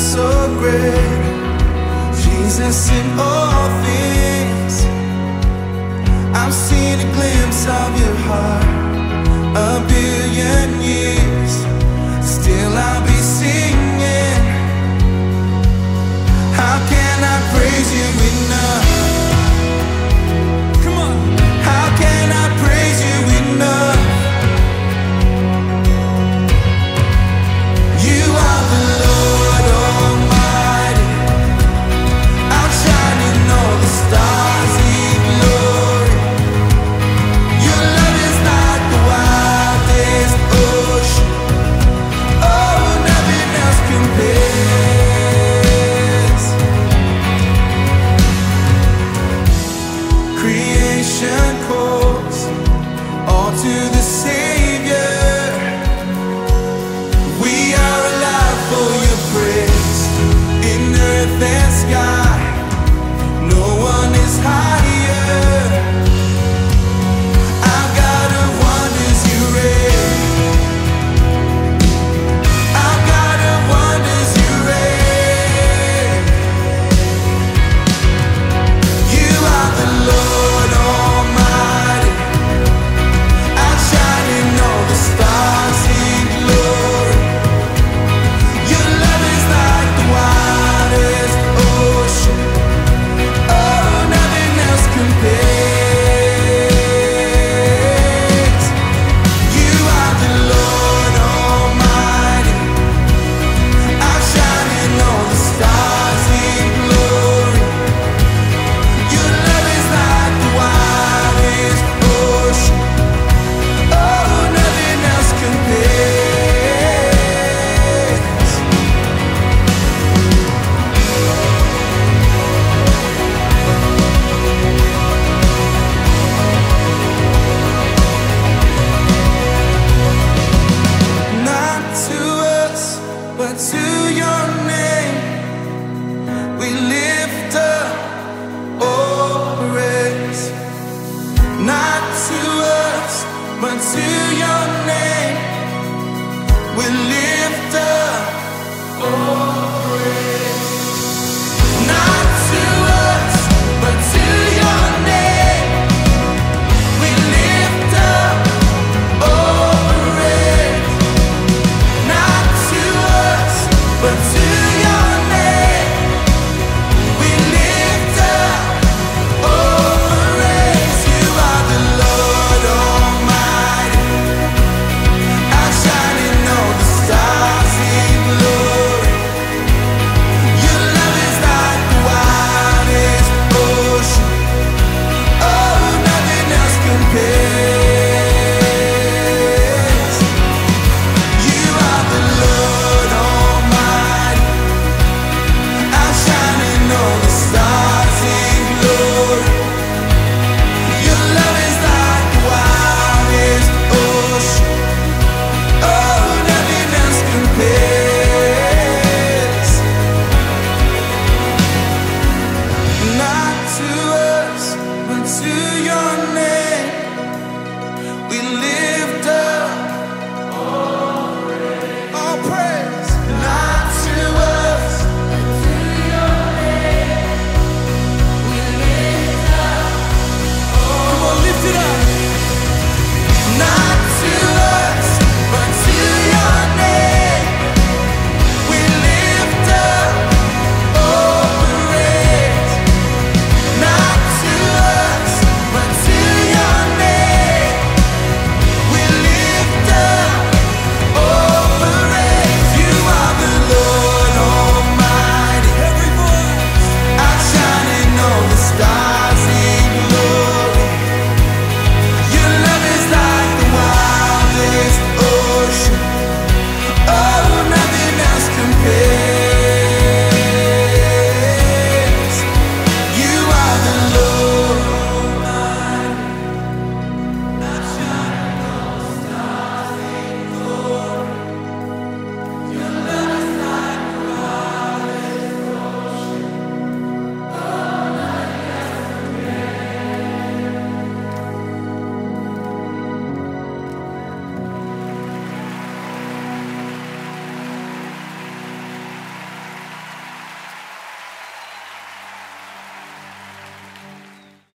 so great, Jesus in all things. I've seen a glimpse of your heart a billion years, still I'll be singing. than sky. No one is hiding. to your name. we live. your name.